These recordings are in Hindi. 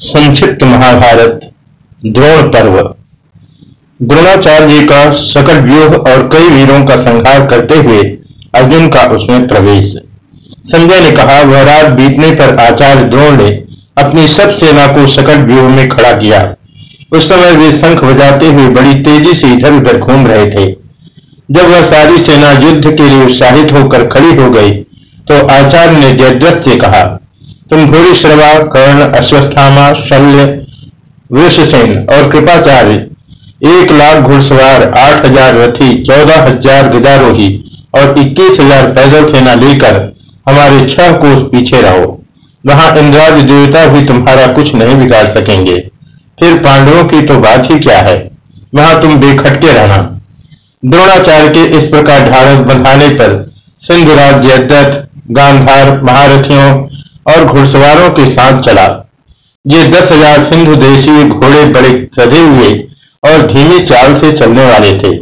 संक्षिप्त महाभारत, द्रोण पर्व। द्रोणाचार्य जी का सकट व्यूह और कई वीरों का संहार करते हुए अर्जुन का उसमें प्रवेश। संजय ने कहा, वह रात बीतने पर आचार्य द्रोण ने अपनी सब सेना को सकट व्यूह में खड़ा किया। उस समय वे शंख बजाते हुए बड़ी तेज़ी से इधर उधर घूम रहे थे। जब वह सारी सेना युद्ध के लिए उत्साहित होकर खड़ी हो गई तो आचार्य ने जयद्रथ से कहा तुम भूरी श्रवा, कर्ण, अश्वस्थामा, शल्य वृषसेन और कृपाचार्य, एक लाख घुड़सवार, आठ हज़ार रथी, चौदह हज़ार गिदारोही और इक्कीस हज़ार पैदल सेना लेकर हमारे छह कोस पीछे रहो। वहाँ इंद्राज देवता भी तुम्हारा कुछ नहीं बिगाड़ सकेंगे। फिर पांडवों की तो बात ही क्या है? वहाँ तुम बेखटके रहना। द्रोणाचार्य के इस प्रकार ढाढ़स बंधाने पर सिंधुराज जयद्रथ गांधार, महारथियों और घुड़सवारों के साथ चला। ये दस हज़ार सिंधु देशी घोड़े बड़े सधे हुए और धीमी चाल से चलने वाले थे।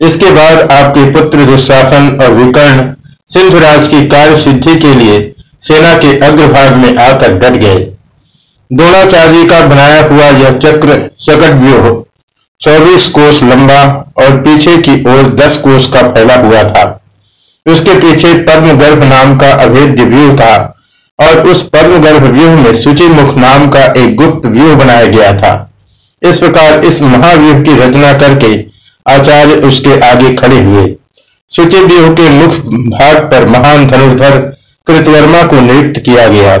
इसके बाद आपके पुत्र दुशासन और विकर्ण सिंधुराज की कार्य सिद्धि के लिए सेना के अग्रभाग में आकर डट गए। द्रोणाचार्य का बनाया हुआ यह चक्र चकट व्यूह चौबीस कोस लंबा और पीछे की ओर दस कोस का फैला हुआ था। उसके पीछे पद्म गर्भ नाम का अभेद्य व्यूह था। और उस पद्म गर्भ व्यूह में सूची मुख नाम का एक गुप्त व्यूह बनाया गया था। इस प्रकार इस महाव्यूह की रचना करके आचार्य उसके आगे खड़े हुए। सूची व्यूह के मुख भाग पर महान धनुर्धर कृतवर्मा को नियुक्त किया गया।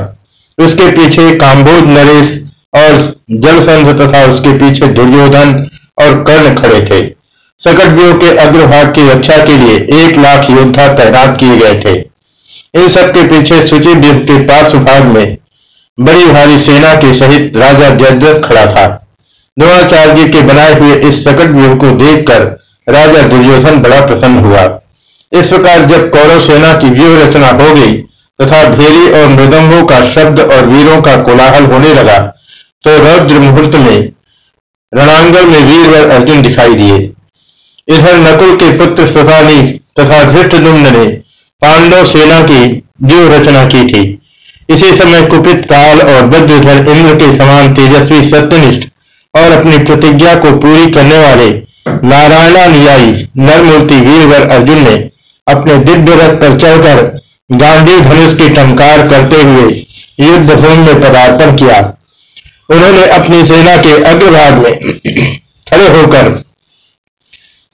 उसके पीछे काम्बोज नरेश और जलसंध तथा उसके पीछे दुर्योधन और कर्ण खड़े थे। सकट व्यूह के अग्रभाग की रक्षा के लिए एक लाख योद्धा तैनात किए गए थे। इन सब के पीछे सूची द्वीप के पार्श्व भाग में बड़ी भारी सेना के सहित राजा जयद्रथ खड़ा था। द्रोणाचार्य जी के बनाए हुए इस सकट व्यूह को देखकर राजा दुर्योधन बड़ा प्रसन्न हुआ। इस प्रकार जब कौरव सेना की व्यूह रचना हो गई तथा भेरी और मृदंगों का शब्द और वीरों का कोलाहल होने लगा तो रौद्र मुहूर्त में रणांगण में वीर वीरवर अर्जुन दिखाई दिए। इधर नकुल के पुत्र सतानी तथा धृष्ट ने पांडव सेना की व्यूह रचना की थी। इसी समय कुपित काल और बद्रधर इंद्र के समान तेजस्वी सत्यनिष्ठ और अपनी प्रतिज्ञा को पूरी करने वाले नारायणानुयायी नरमूर्ति वीरवर अर्जुन ने अपने दिव्य रथ पर चढ़कर गांधी धनुष की टंकार करते हुए युद्ध भूमि में पदार्पण किया। उन्होंने अपनी सेना के अग्रभाग में खड़े होकर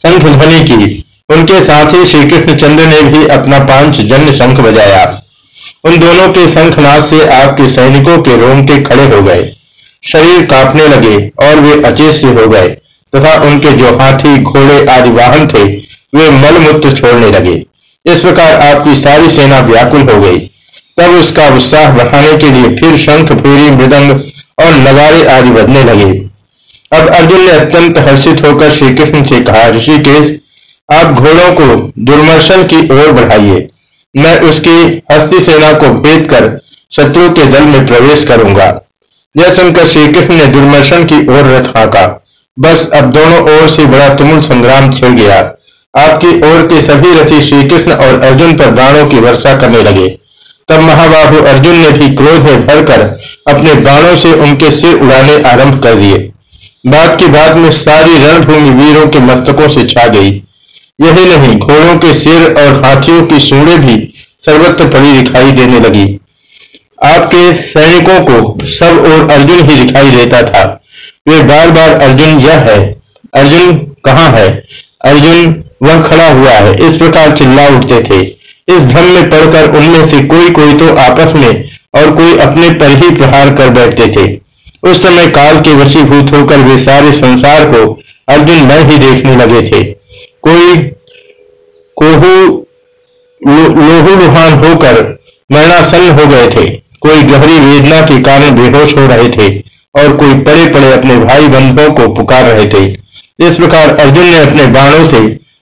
संख ध्वनि की। उनके साथ ही श्री कृष्णचंद्र ने भी अपना पाँच जन्य शंख बजाया। उन दोनों के शंखनाद से आपके सैनिकों के रोंगटे खड़े हो गए। शरीर कांपने लगे और वे अचेत से हो गए तथा उनके जो हाथी, घोड़े आदि वाहन थे, वे मलमूत्र छोड़ने लगे। इस प्रकार आपकी सारी सेना व्याकुल हो गई। तब उसका उत्साह बढ़ाने के लिए फिर शंख फेरी मृदंग और नगारे आदि बजने लगे। अब अर्जुन ने अत्यंत हर्षित होकर श्री कृष्ण से कहा, ऋषिकेश आप घोड़ों को दुर्मर्शन की ओर बढ़ाइए। मैं उसकी हस्ती सेना को भेद कर शत्रु के दल में प्रवेश करूँगा। यह सुनकर श्री कृष्ण ने दुर्मर्शन की ओर रथ हाँका। बस अब दोनों ओर से बड़ा तुमुल संग्राम छिड़ गया। आपकी ओर के सभी रथी श्री कृष्ण और अर्जुन पर बाणों की वर्षा करने लगे। तब महाबाहु अर्जुन ने भी क्रोध में भरकर अपने बाणों से उनके सिर उड़ाने आरंभ कर दिए। बात की बात में सारी रणभूमि वीरों के मस्तकों से छा गई। यही नहीं, घोड़ों के सिर और हाथियों की सूढ़े भी सर्वत्र पड़ी दिखाई देने लगी। आपके सैनिकों को सब और अर्जुन ही दिखाई देता था। वे बार बार अर्जुन, यह है। अर्जुन, कहाँ है? अर्जुन, वह खड़ा हुआ है। इस प्रकार चिल्ला उठते थे। इस भ्रम में पड़कर उनमें से कोई कोई तो आपस में और कोई अपने पर ही प्रहार कर बैठते थे। उस समय काल के वशीभूत होकर वे सारे संसार को अर्जुन न ही देखने लगे थे। कोई कोहू लोहू लुहान होकर मरणासन्न हो गए थे। कोई गहरी वेदना के कारण बेहोश हो रहे थे और कोई पड़े पड़े अपने भाई बंधुओं को पुकार रहे थे। इस प्रकार अर्जुन ने अपने बाणों से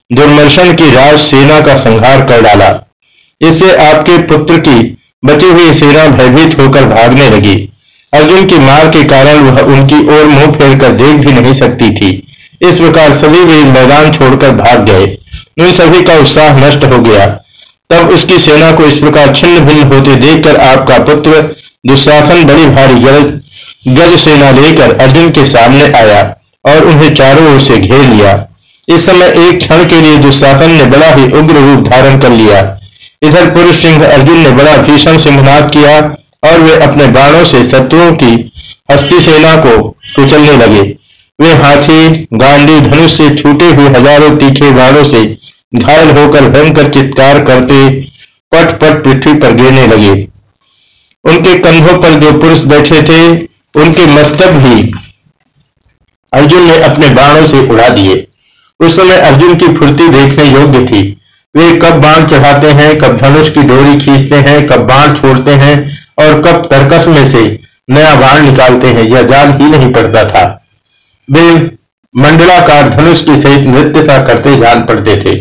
दुर्मर्शन की राज सेना का संहार कर डाला। इससे आपके पुत्र की बची हुई सेना भयभीत होकर भागने लगी। अर्जुन की मार के कारण वह उनकी ओर मुँह फेर कर देख भी नहीं सकती थी। इस प्रकार सभी वे मैदान छोड़कर भाग गए। उन सभी का उत्साह नष्ट हो गया। तब उसकी सेना को इस प्रकार छिन्न भिन्न होते देखकर आपका पुत्र दुशासन बड़ी भारी गरज, गज सेना लेकर अर्जुन के सामने आया और उन्हें चारों ओर से घेर लिया। इस समय एक क्षण के लिए दुशासन ने बड़ा ही उग्र रूप धारण कर लिया। इधर पुरुष सिंह अर्जुन ने बड़ा भीषण सिंहनाद किया और वे अपने बाणों से शत्रुओं की हस्ती सेना को कुचलने लगे। वे हाथी गांडी धनुष से छूटे हुए हज़ारों तीखे बाणों से घायल होकर भयंकर चित्कार करते पट पट पृथ्वी पर गिरने लगे। उनके कंधों पर जो पुरुष बैठे थे, उनके मस्तक भी अर्जुन ने अपने बाणों से उड़ा दिए। उस समय अर्जुन की फुर्ती देखने योग्य थी। वे कब बाण चढ़ाते हैं, कब धनुष की डोरी खींचते हैं, कब बाण छोड़ते हैं और कब तर्कस में से नया बाण निकालते हैं, यह जान ही नहीं पड़ता था। वे मंडलाकार धनुष की सहित नृत्यता करते जान पड़ते थे।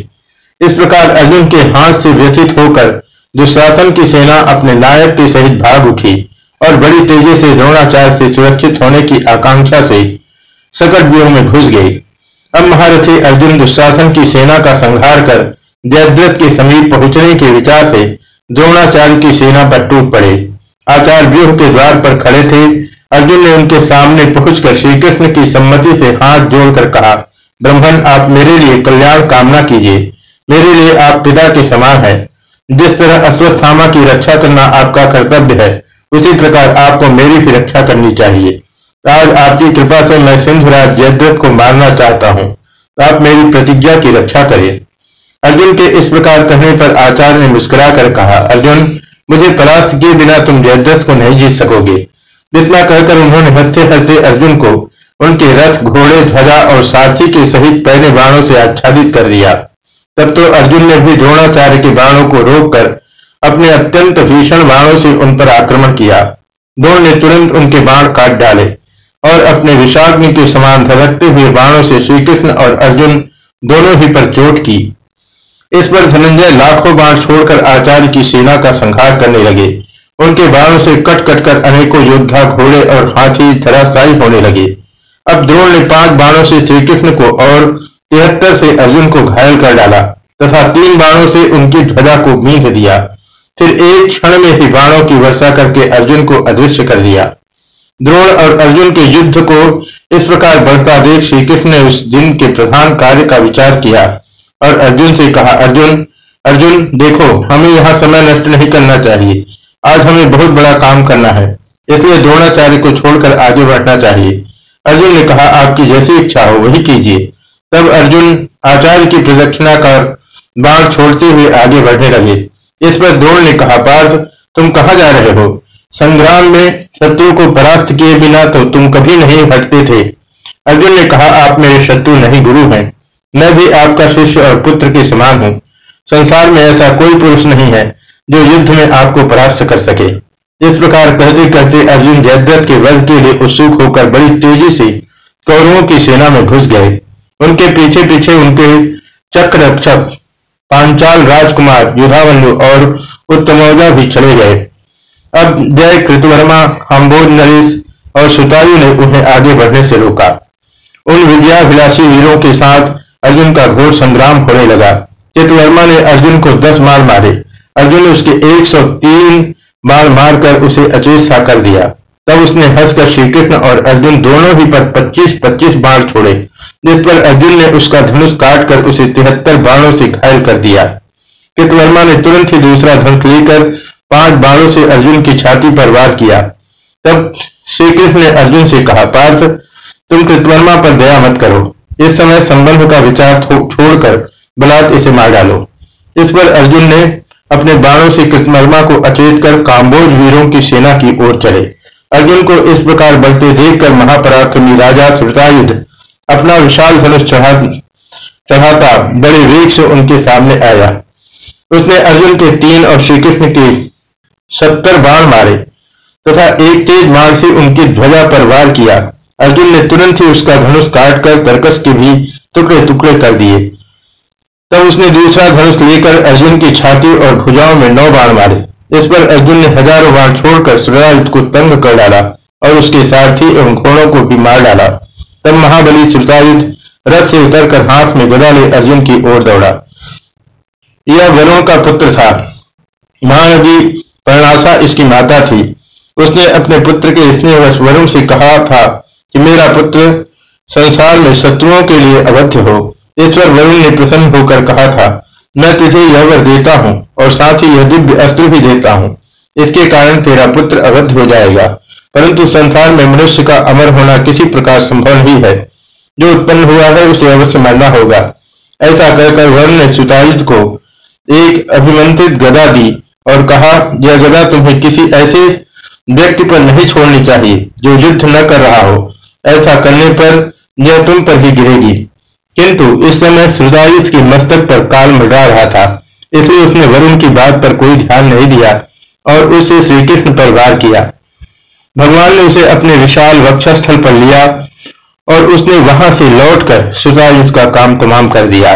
इस प्रकार अर्जुन के हाथ से व्यथित होकर दुशासन की सेना अपने नायक के सहित भाग उठी और बड़ी तेज़ी से द्रोणाचार्य से सुरक्षित होने की आकांक्षा से सकट व्यूह में घुस गई। अब महारथी अर्जुन दुशासन की सेना का संहार कर जयद्रथ के समीप पहुँचने के विचार से द्रोणाचार्य की सेना पर टूट पड़े। आचार्य व्यूह के द्वार पर खड़े थे अर्जुन ने उनके सामने पहुंचकर श्री कृष्ण की सम्मति से हाथ जोड़कर कहा ब्रह्मण आप मेरे लिए कल्याण कामना कीजिए। मेरे लिए आप पिता के समान है। जिस तरह अश्वस्थामा की रक्षा करना आपका कर्तव्य है, उसी प्रकार आपको मेरी भी रक्षा करनी चाहिए। आज आपकी कृपा से मैं सिंधुराज जयद्रथ को मारना चाहता हूँ। आप मेरी प्रतिज्ञा की रक्षा करें। अर्जुन के इस प्रकार कहने पर आचार्य ने मुस्कुरा कर कहा, अर्जुन, मुझे परास्त किए बिना तुम जयद्रथ को नहीं जीत सकोगे। जितना कहकर उन्होंने हँसते हँसते अर्जुन को उनके रथ, घोड़े, ध्वजा और सारथी के सहित पहले बाणों से आच्छादित कर दिया। तब तो अर्जुन ने भी द्रोणाचार्य के बाणों को रोककर अपने अत्यंत भीषण बाणों से उन पर आक्रमण किया। द्रोण ने तुरंत उनके बाण काट डाले और अपने विषाग्नि के समान धड़कते हुए बाणों से श्रीकृष्ण और अर्जुन दोनों ही पर चोट की। इस पर धनंजय लाखों बाण छोड़कर आचार्य की सेना का संहार करने लगे। उनके बाणों से कट कट कर अनेकों योद्धा घोड़े और हाथी धराशायी होने लगे। अब द्रोण ने पाँच बाणों से श्रीकृष्ण को और तिहत्तर से अर्जुन को घायल कर डाला, तथा तीन बाणों से उनकी ध्वजा को मींध दिया। फिर एक क्षण में ही बाणों की वर्षा करके अर्जुन को अदृश्य कर दिया। द्रोण और अर्जुन के युद्ध को इस प्रकार बढ़ता देख श्री कृष्ण ने उस दिन के प्रधान कार्य का विचार किया और अर्जुन से कहा, अर्जुन अर्जुन, देखो, हमें यहाँ समय नष्ट नहीं करना चाहिए। आज हमें बहुत बड़ा काम करना है। इसलिए द्रोणाचार्य को छोड़कर आगे बढ़ना चाहिए। अर्जुन ने कहा, आपकी जैसी इच्छा हो, वही कीजिए। तब अर्जुन आचार्य की प्रदक्षिणा कर बाण छोड़ते हुए आगे बढ़ने लगे। इस पर द्रोण ने कहा पार्थ तुम कहा जा रहे हो? संग्राम में शत्रु को परास्त किए बिना तो तुम कभी नहीं हटते थे। अर्जुन ने कहा, आप मेरे शत्रु नहीं, गुरु हैं। मैं भी आपका शिष्य और पुत्र के समान हूँ। संसार में ऐसा कोई पुरुष नहीं है। जो युद्ध में आपको परास्त कर सके। इस प्रकार कहते कहते अर्जुन जयद्रथ के वध के लिए उत्सुक होकर बड़ी तेज़ी से कौरवों की सेना में घुस गए। उनके पीछे पीछे उनके चक्र रक्षक पांचाल राजकुमार, युधावल्लु और उत्तमौजा भी चले गए। अब जय कृतवर्मा हम्बोज नरेश और सुतायु ने उन्हें आगे बढ़ने से रोका। उन विद्याभिलाषी वीरों के साथ अर्जुन का घोर संग्राम होने लगा। चितवर्मा ने अर्जुन को दस मार मारे। अर्जुन ने उसके 103 बार मारकर उसे अचेत सा कर दिया। तब उसने हंसकर श्रीकृष्ण और अर्जुन दोनों ही पर 25-25 बाण छोड़े, जिस पर अर्जुन ने उसका धनुष काट कर उसे तिहत्तर बाणों से घायल कर दिया। कृतवर्मा ने तुरंत ही दूसरा धनुष लेकर पाँच बाणों से अर्जुन की छाती पर वार किया। तब श्री कृष्ण ने अर्जुन से कहा, पार्थ, तुम कृतवर्मा पर दया मत करो। इस समय संबंध का विचार छोड़कर बलात् इसे मार डालो। इस पर अर्जुन ने अपने बाणों से कृतवर्मा को अचेत कर काम्बोज वीरों की सेना की ओर चले अर्जुन को इस प्रकार बढ़ते देखकर महापराक्रमी राजा श्रुतायुद्ध अपना विशाल धनुष चढ़ा चढ़ाता बड़े वेग से उनके सामने आया। उसने अर्जुन के तीन और श्री कृष्ण के सत्तर बाण मारे तथा तो एक तेज बाण से उनकी ध्वजा पर वार किया। अर्जुन ने तुरंत ही उसका धनुष काटकर तर्कस के भी टुकड़े टुकड़े कर दिए। तब उसने दूसरा धनुष लेकर अर्जुन की छाती और भुजाओं में नौ बाण मारे। इस पर अर्जुन ने हज़ारों बाण छोड़कर सूर्यायुद्ध को तंग कर डाला और उसके सारथी एवं घोड़ों को भी मार डाला। तब महाबली श्रुतायुध रथ से उतरकर हाथ में गदा ले अर्जुन की ओर दौड़ा। यह वरुण का पुत्र था। महानदी परणासा इसकी माता थी। उसने अपने पुत्र के स्नेहवश वरुण से कहा था कि मेरा पुत्र संसार में शत्रुओं के लिए अवध्य हो। ईश्वर वरुण ने प्रसन्न होकर कहा था, मैं तुझे यह वर देता हूँ और साथ ही यह दिव्य अस्त्र भी देता हूँ। इसके कारण तेरा पुत्र अवध हो जाएगा। परंतु संसार में मनुष्य का अमर होना किसी प्रकार संभव नहीं है। जो उत्पन्न हुआ है, उसे अवश्य मरना होगा। ऐसा कहकर वरुण ने सुतायुध को एक अभिमंत्रित गदा दी और कहा, यह गदा तुम्हें किसी ऐसे व्यक्ति पर नहीं छोड़नी चाहिए, जो युद्ध न कर रहा हो। ऐसा करने पर यह तुम पर ही गिरेगी। किंतु इस समय सुदायुध के मस्तक पर काल मंडरा रहा था, इसलिए उसने वरुण की बात पर कोई ध्यान नहीं दिया और उसे श्री कृष्ण पर वार किया। भगवान ने उसे अपने विशाल वक्षस्थल पर लिया और उसने वहाँ से लौटकर सुदायुध का काम तमाम कर दिया।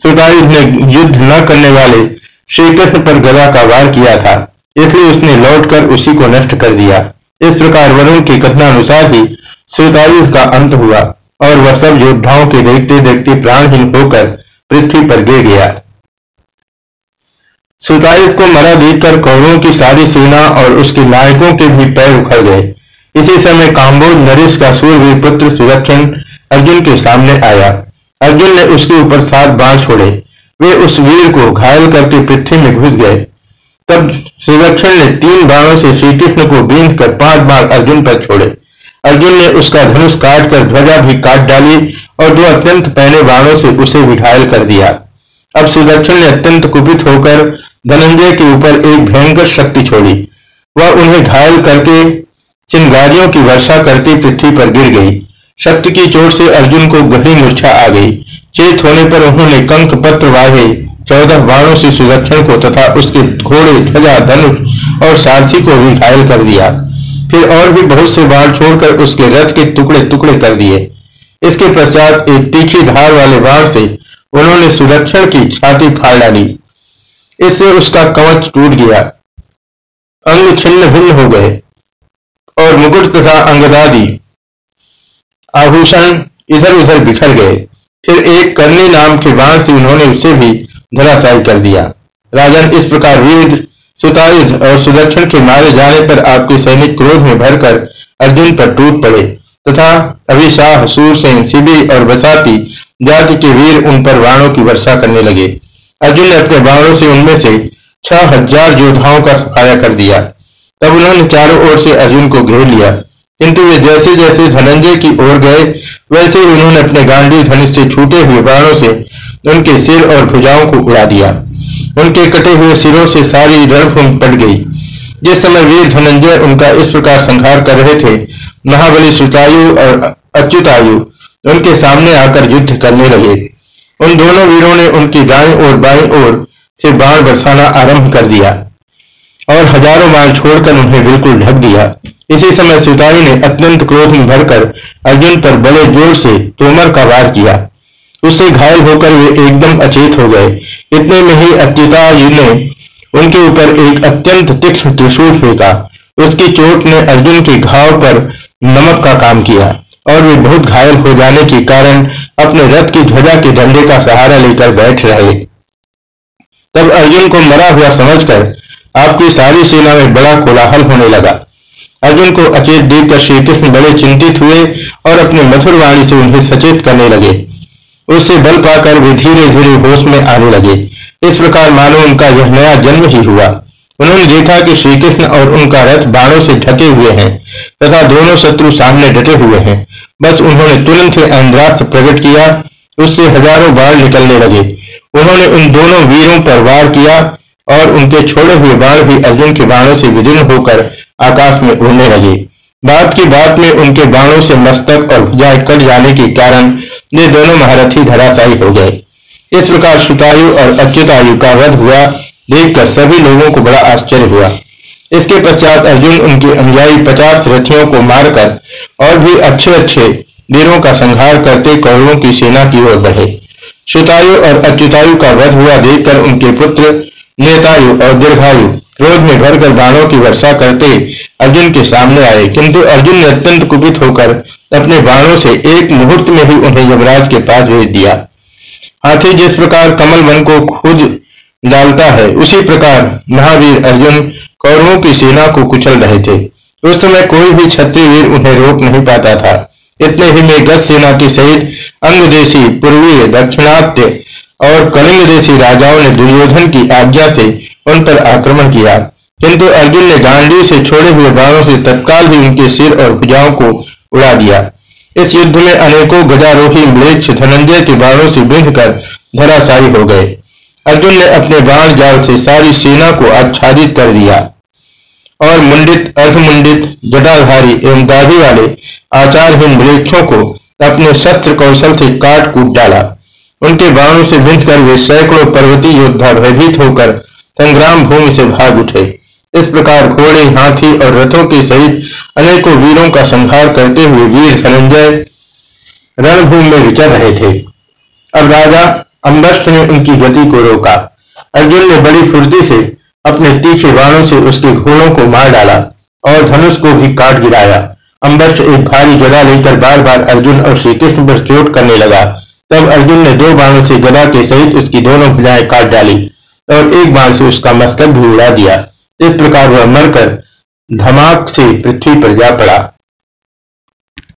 सुदायुध ने युद्ध न करने वाले श्री कृष्ण पर गदा का वार किया था, इसलिए उसने लौटकर उसी को नष्ट कर दिया। इस प्रकार वरुण की कथनानुसार ही सुदायुध का अंत हुआ। और वह सब योद्धाओं के देखते देखते प्राणहीन होकर पृथ्वी पर गिर गया। सुतायुध को मरा देखकर कौरों की सारी सेना और उसके नायकों के भी पैर उखड़ गए। इसी समय काम्बोज नरेश का सूर्यवीर पुत्र सुरक्षण अर्जुन के सामने आया। अर्जुन ने उसके ऊपर सात बाण छोड़े। वे उस वीर को घायल करके पृथ्वी में घुस गए। तब सुरक्षण ने तीन बाणों से श्री कृष्ण को बींध कर पाँच बाण अर्जुन पर छोड़े। अर्जुन ने उसका धनुष काट कर ध्वजा भी काट डाली और दो अत्यंत पहने बाणों से उसे भी घायल कर दिया। अब सुदर्शन ने अत्यंत कुपित होकर धनंजय के ऊपर एक भयंकर शक्ति छोड़ी। वह उन्हें घायल करके चिंगारियों की वर्षा करती पृथ्वी पर गिर गई। शक्ति की चोट से अर्जुन को गहरी मूर्छा आ गई। चेत होने पर उन्होंने कंक पत्र वाहे चौदह बाणों से सुदर्शन को तथा उसके घोड़े ध्वजा, धनुष और सारथी को भी घायल कर दिया। फिर और भी बहुत से बाण छोड़कर उसके रथ के टुकड़े टुकड़े कर दिए। इसके पश्चात एक तीखी धार वाले बाण से उन्होंने सुरक्षण की छाती फाड़ डाली। इससे उसका कवच टूट गया। अंग छिन्न भिन्न हो गए और मुकुट तथा अंगदादी आभूषण इधर उधर बिखर गए। फिर एक करनी नाम के बाण से उन्होंने उसे भी धराशायी कर दिया। राजन इस प्रकार वीर सुतायुध और सुदर्शन के मारे जाने पर आपके सैनिक क्रोध में भरकर अर्जुन पर टूट पड़े। तथा अभिशाह, सूरसेन शिबी और बसाती जाति के वीर उन पर बाणों की वर्षा करने लगे। अर्जुन ने अपने बाणों से उनमें से छह हज़ार योद्धाओं का सफाया कर दिया। तब उन्होंने चारों ओर से अर्जुन को घेर लिया। किंतु वे जैसे जैसे धनंजय की ओर गए, वैसे उन्होंने अपने गांडी धनुष से छूटे हुए बाणों से उनके सिर और भुजाओं को उड़ा दिया। उनके कटे हुए सिरों से सारी रणभूमि पट गई। जिस समय वीर धनंजय उनका इस प्रकार संहार कर रहे थे, महाबली सुतायु और अच्युतायु उनके सामने आकर युद्ध करने लगे। उन दोनों वीरों ने उनकी दाएँ और बाएँ ओर से बाण बरसाना आरंभ कर दिया और हज़ारों बाण छोड़कर उन्हें बिल्कुल ढक दिया। इसी समय सुतायु ने अत्यंत क्रोध में भरकर अर्जुन पर बड़े ज़ोर से तोमर का वार किया। उससे घायल होकर वे एकदम अचेत हो गए। इतने में ही अच्युता ने उनके ऊपर एक अत्यंत तीक्ष्ण त्रिशूल फेंका। उसकी चोट ने अर्जुन के घाव पर नमक का काम किया और वे बहुत घायल हो जाने के कारण अपने रथ की ध्वजा के डंडे का सहारा लेकर बैठ रहे। तब अर्जुन को मरा हुआ समझकर आपकी सारी सेना में बड़ा कोलाहल होने लगा। अर्जुन को अचेत देखकर श्री कृष्ण बड़े चिंतित हुए और अपने मधुर वाणी से उन्हें सचेत करने लगे। उससे बल पाकर वे धीरे धीरे होश में आने लगे। इस प्रकार मानो उनका यह नया जन्म ही हुआ। उन्होंने देखा कि श्री कृष्ण और उनका रथ बाणों से ढके हुए हैं तथा दोनों शत्रु सामने डटे हुए हैं। बस उन्होंने तुरंत ही प्रकट किया। उससे हज़ारों बाण निकलने लगे। उन्होंने उन दोनों वीरों पर वार किया और उनके छोड़े हुए बाण भी अर्जुन के बाणों से विदीर्ण होकर आकाश में उड़ने लगे। बात की बात में उनके बाणों से मस्तक और भुजाएँ कट जाने के कारण ये दोनों महारथी धराशायी हो गए। इस प्रकार सुतायु और अच्युतायु का वध हुआ देखकर सभी लोगों को बड़ा आश्चर्य हुआ। इसके पश्चात अर्जुन उनके अनुयायी पचास रथियों को मारकर और भी अच्छे अच्छे वीरों का संहार करते कौरवों की सेना की ओर बढ़े। सुतायु और अच्युतायु का वध हुआ देखकर उनके पुत्र नेतायु और दीर्घायु क्रोध में भरकर बाणों की वर्षा करते अर्जुन के सामने आए। किंतु अर्जुन ने अत्यंत कुपित होकर अपने बाणों से एक मुहूर्त में ही उन्हें यमराज के पास भेज दिया। हाथी जिस प्रकार कमल वन को खुद डालता है, उसी प्रकार महावीर अर्जुन कौरवों की सेना को कुचल रहे थे। उस समय कोई भी क्षत्रिय वीर उन्हें रोक नहीं पाता था। इतने ही में गज सेना के सहित अंग देशी पूर्वीय, दक्षिणात्य और कलिंग देशी राजाओं ने दुर्योधन की आज्ञा से उन पर आक्रमण किया। किंतु अर्जुन ने गांडी से छोड़े हुए बाणों से तत्काल ही उनके सिर और भुजाओं को उड़ा दिया। इस युद्ध में अनेकों गजारोही म्लेच्छ धनंजय के बाणों से बिंध कर धराशायी हो गए। अर्जुन ने अपने बाण जाल से सारी सेना को आच्छादित कर दिया। और मुंडित, अर्धमुंडित जटाधारी एवं दाढ़ी वाले आचारहीन मृक्षों को अपने शस्त्र कौशल से काट कूट डाला। उनके बाणों से बिंध कर वे सैकड़ों पर्वतीय योद्धा भयभीत होकर संग्राम भूमि से भाग उठे। इस प्रकार घोड़े, हाथी और रथों के सहित अनेकों वीरों का संहार करते हुए वीर धनंजय रणभूमि में विचर रहे थे। अब राजा अम्बस्ट ने उनकी गति को रोका। अर्जुन ने बड़ी फुर्ती से अपने तीखे बाणों से उसके घोड़ों को मार डाला और धनुष को भी काट गिराया। अम्बर्ष एक भारी गदा लेकर बार बार अर्जुन और श्री कृष्ण पर चोट करने लगा। तब अर्जुन ने दो बाणों से गदा के सहित उसकी दोनों भुजाएँ काट डाली। और एक बार से उसका मस्तक भी उड़ा दिया। इस प्रकार वह मरकर धमाक से पृथ्वी पर जा पड़ा।